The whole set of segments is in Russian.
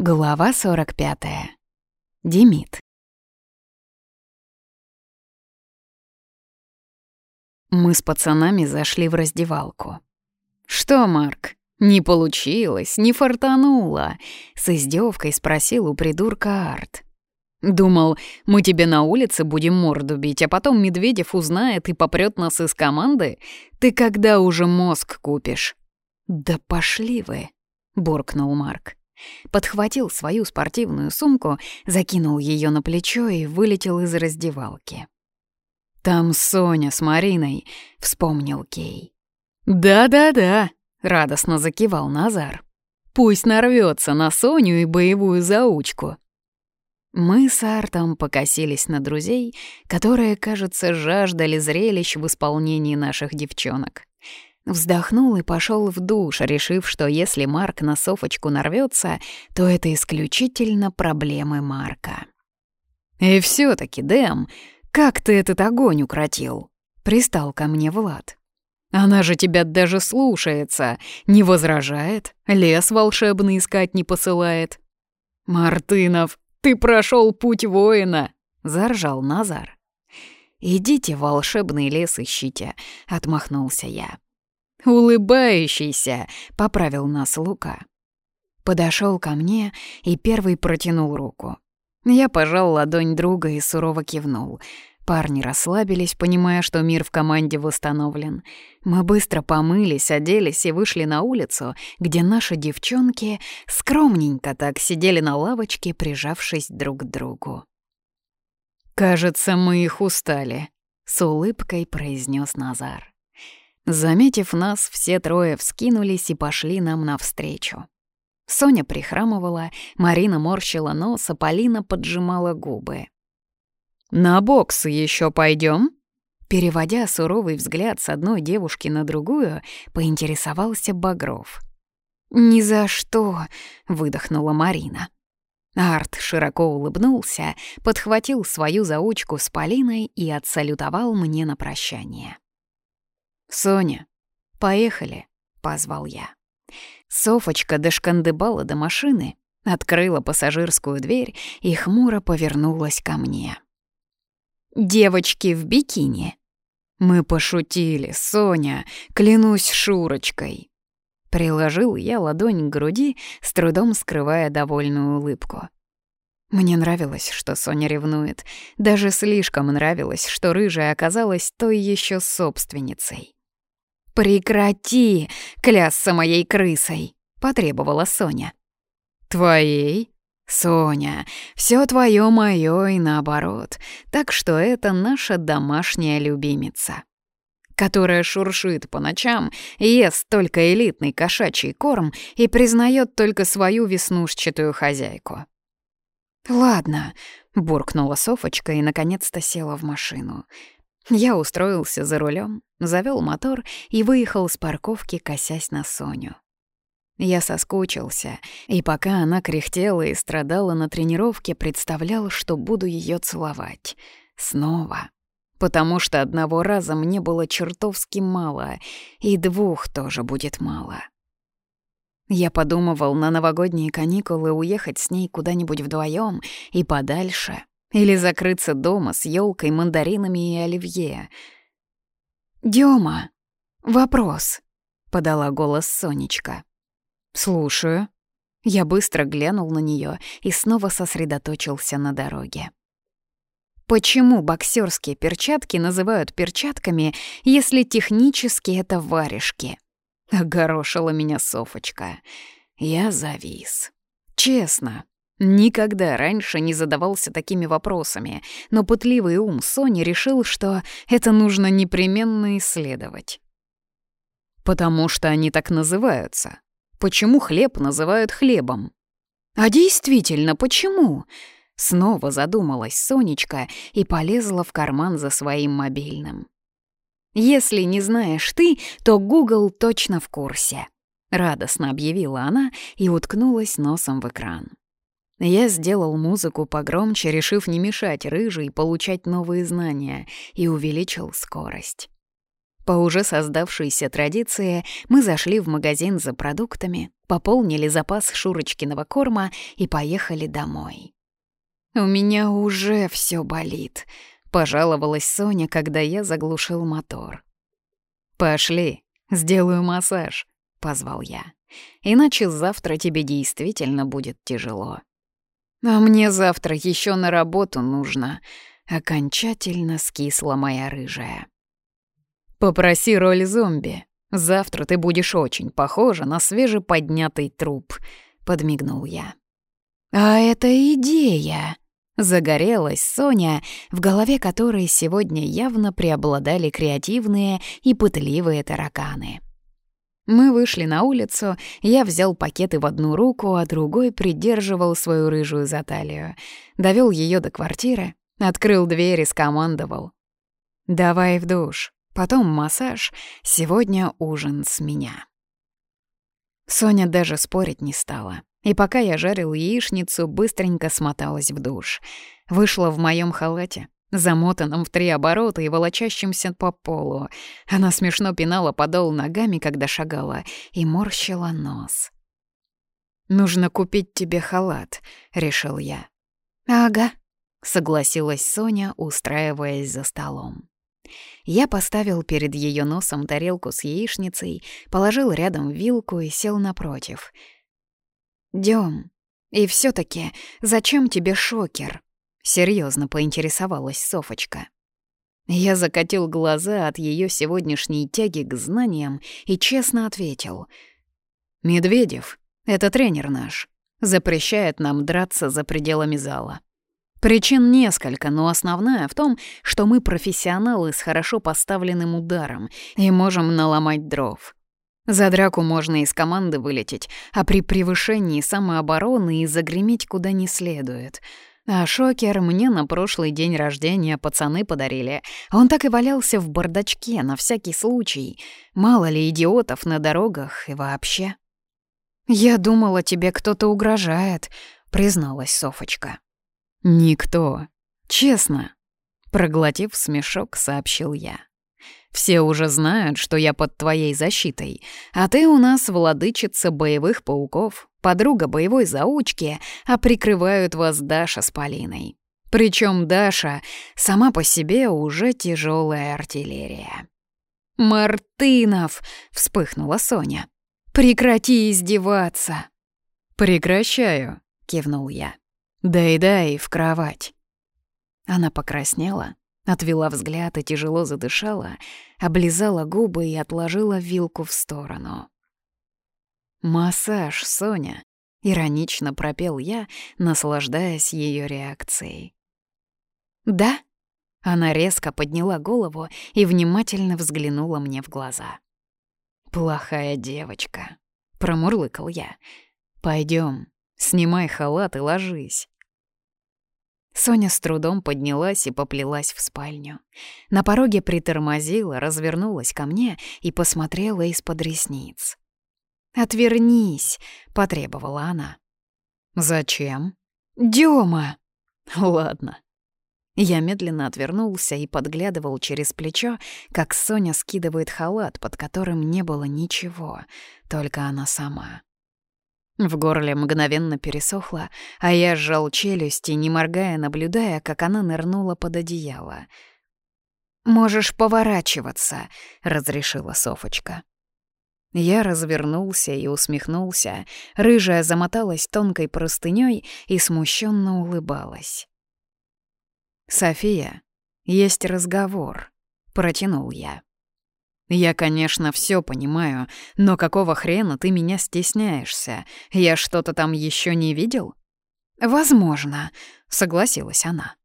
Глава 45. Демид. Мы с пацанами зашли в раздевалку. «Что, Марк, не получилось, не фартануло?» — с издевкой спросил у придурка Арт. «Думал, мы тебе на улице будем морду бить, а потом Медведев узнает и попрет нас из команды? Ты когда уже мозг купишь?» «Да пошли вы!» — буркнул Марк подхватил свою спортивную сумку, закинул ее на плечо и вылетел из раздевалки. «Там Соня с Мариной», — вспомнил Кей. «Да-да-да», — радостно закивал Назар. «Пусть нарвется на Соню и боевую заучку». Мы с Артом покосились на друзей, которые, кажется, жаждали зрелищ в исполнении наших девчонок. Вздохнул и пошел в душ, решив, что если Марк на софочку нарвется, то это исключительно проблемы Марка. «И все-таки, Дэм, как ты этот огонь укротил?» — пристал ко мне Влад. «Она же тебя даже слушается, не возражает, лес волшебный искать не посылает». «Мартынов, ты прошел путь воина!» — заржал Назар. «Идите волшебный лес ищите», — отмахнулся я. «Улыбающийся!» — поправил нас Лука. Подошел ко мне и первый протянул руку. Я пожал ладонь друга и сурово кивнул. Парни расслабились, понимая, что мир в команде восстановлен. Мы быстро помылись, оделись и вышли на улицу, где наши девчонки скромненько так сидели на лавочке, прижавшись друг к другу. «Кажется, мы их устали», — с улыбкой произнес Назар. Заметив нас, все трое вскинулись и пошли нам навстречу. Соня прихрамывала, Марина морщила нос, а Полина поджимала губы. «На бокс еще пойдем? Переводя суровый взгляд с одной девушки на другую, поинтересовался Багров. «Ни за что!» — выдохнула Марина. Арт широко улыбнулся, подхватил свою заучку с Полиной и отсалютовал мне на прощание. «Соня, поехали», — позвал я. Софочка дошкандыбала до машины, открыла пассажирскую дверь и хмуро повернулась ко мне. «Девочки в бикини!» «Мы пошутили, Соня, клянусь Шурочкой!» Приложил я ладонь к груди, с трудом скрывая довольную улыбку. Мне нравилось, что Соня ревнует. Даже слишком нравилось, что рыжая оказалась той еще собственницей. «Прекрати!» — клясться моей крысой, — потребовала Соня. «Твоей?» «Соня, все твое мое и наоборот, так что это наша домашняя любимица» которая шуршит по ночам, ест только элитный кошачий корм и признает только свою веснушчатую хозяйку. «Ладно», — буркнула Софочка и наконец-то села в машину. Я устроился за рулем, завел мотор и выехал с парковки, косясь на Соню. Я соскучился, и пока она кряхтела и страдала на тренировке, представлял, что буду ее целовать. Снова. Потому что одного раза мне было чертовски мало, и двух тоже будет мало. Я подумывал на новогодние каникулы уехать с ней куда-нибудь вдвоем и подальше, или закрыться дома с елкой, мандаринами и оливье. «Дёма, вопрос», — подала голос Сонечка. «Слушаю». Я быстро глянул на нее и снова сосредоточился на дороге. Почему боксерские перчатки называют перчатками, если технически это варежки? Огорошила меня Софочка. Я завис. Честно, Никогда раньше не задавался такими вопросами, но пытливый ум Сони решил, что это нужно непременно исследовать. «Потому что они так называются. Почему хлеб называют хлебом?» «А действительно, почему?» Снова задумалась Сонечка и полезла в карман за своим мобильным. «Если не знаешь ты, то Гугл точно в курсе», — радостно объявила она и уткнулась носом в экран. Я сделал музыку погромче, решив не мешать рыжей получать новые знания, и увеличил скорость. По уже создавшейся традиции мы зашли в магазин за продуктами, пополнили запас Шурочкиного корма и поехали домой. «У меня уже все болит», — пожаловалась Соня, когда я заглушил мотор. «Пошли, сделаю массаж», — позвал я. «Иначе завтра тебе действительно будет тяжело». А мне завтра еще на работу нужно. Окончательно скисла моя рыжая. Попроси роль зомби. Завтра ты будешь очень похожа на свежеподнятый труп, подмигнул я. А это идея. Загорелась Соня, в голове которой сегодня явно преобладали креативные и пытливые тараканы. Мы вышли на улицу, я взял пакеты в одну руку, а другой придерживал свою рыжую за талию. Довёл её до квартиры, открыл дверь и скомандовал. «Давай в душ, потом массаж, сегодня ужин с меня». Соня даже спорить не стала. И пока я жарил яичницу, быстренько смоталась в душ. Вышла в моём халате, Замотанным в три оборота и волочащимся по полу. Она смешно пинала подол ногами, когда шагала, и морщила нос. «Нужно купить тебе халат», — решил я. «Ага», — согласилась Соня, устраиваясь за столом. Я поставил перед ее носом тарелку с яичницей, положил рядом вилку и сел напротив. «Дём, и все таки зачем тебе шокер?» Серьезно поинтересовалась Софочка. Я закатил глаза от ее сегодняшней тяги к знаниям и честно ответил. «Медведев, это тренер наш, запрещает нам драться за пределами зала. Причин несколько, но основная в том, что мы профессионалы с хорошо поставленным ударом и можем наломать дров». За драку можно из команды вылететь, а при превышении самообороны и загреметь куда не следует — а шокер мне на прошлый день рождения пацаны подарили. Он так и валялся в бардачке на всякий случай. Мало ли идиотов на дорогах и вообще. «Я думала, тебе кто-то угрожает», — призналась Софочка. «Никто. Честно», — проглотив смешок, сообщил я. Все уже знают, что я под твоей защитой, а ты у нас владычица боевых пауков, подруга боевой заучки, а прикрывают вас Даша с Полиной. Причем Даша сама по себе уже тяжелая артиллерия. «Мартынов!» — вспыхнула Соня. «Прекрати издеваться!» «Прекращаю!» — кивнул я. «Дай-дай в кровать!» Она покраснела, Отвела взгляд и тяжело задышала, облизала губы и отложила вилку в сторону. «Массаж, Соня!» — иронично пропел я, наслаждаясь ее реакцией. «Да?» — она резко подняла голову и внимательно взглянула мне в глаза. «Плохая девочка», — промурлыкал я. Пойдем, снимай халат и ложись». Соня с трудом поднялась и поплелась в спальню. На пороге притормозила, развернулась ко мне и посмотрела из-под ресниц. «Отвернись!» — потребовала она. «Зачем?» «Дёма!» «Ладно». Я медленно отвернулся и подглядывал через плечо, как Соня скидывает халат, под которым не было ничего, только она сама. В горле мгновенно пересохло, а я сжал челюсти, не моргая, наблюдая, как она нырнула под одеяло. «Можешь поворачиваться», — разрешила Софочка. Я развернулся и усмехнулся. Рыжая замоталась тонкой простынёй и смущенно улыбалась. «София, есть разговор», — протянул я. «Я, конечно, все понимаю, но какого хрена ты меня стесняешься? Я что-то там еще не видел?» «Возможно», — согласилась она.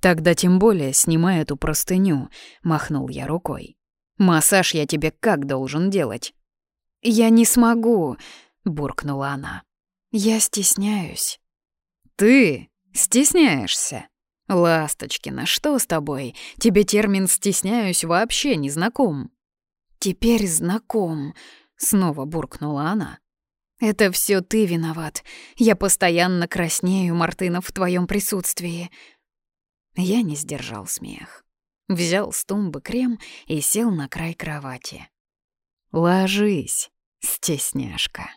«Тогда тем более снимай эту простыню», — махнул я рукой. «Массаж я тебе как должен делать?» «Я не смогу», — буркнула она. «Я стесняюсь». «Ты стесняешься?» «Ласточкина, что с тобой? Тебе термин «стесняюсь» вообще не знаком» теперь знаком», — снова буркнула она. «Это все ты виноват. Я постоянно краснею, Мартына, в твоем присутствии». Я не сдержал смех. Взял с тумбы крем и сел на край кровати. «Ложись, стесняшка».